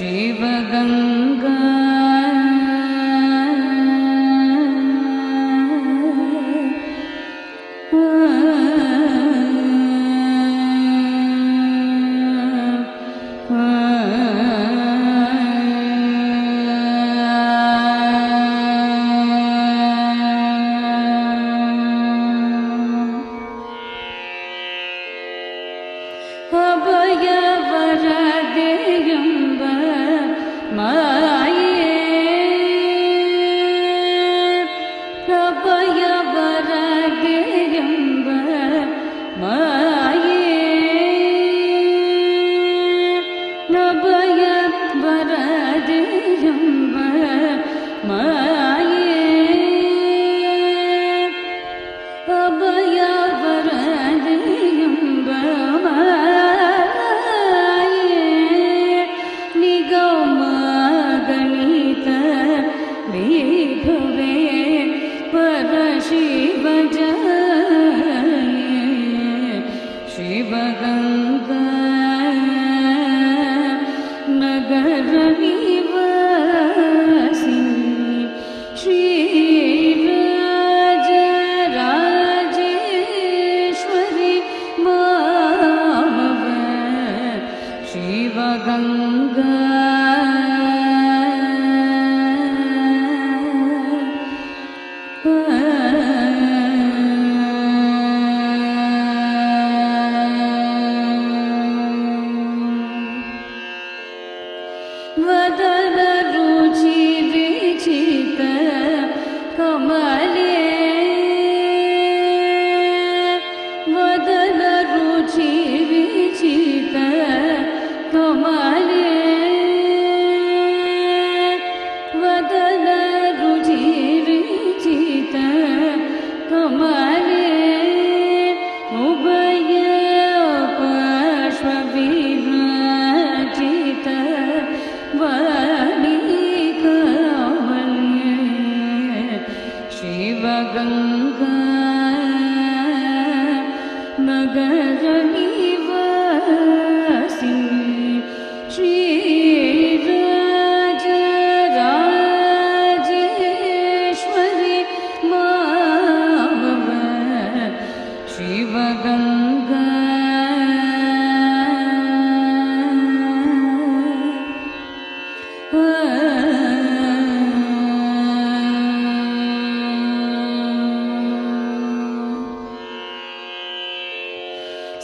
Shiva பய பரதேயம் مكنا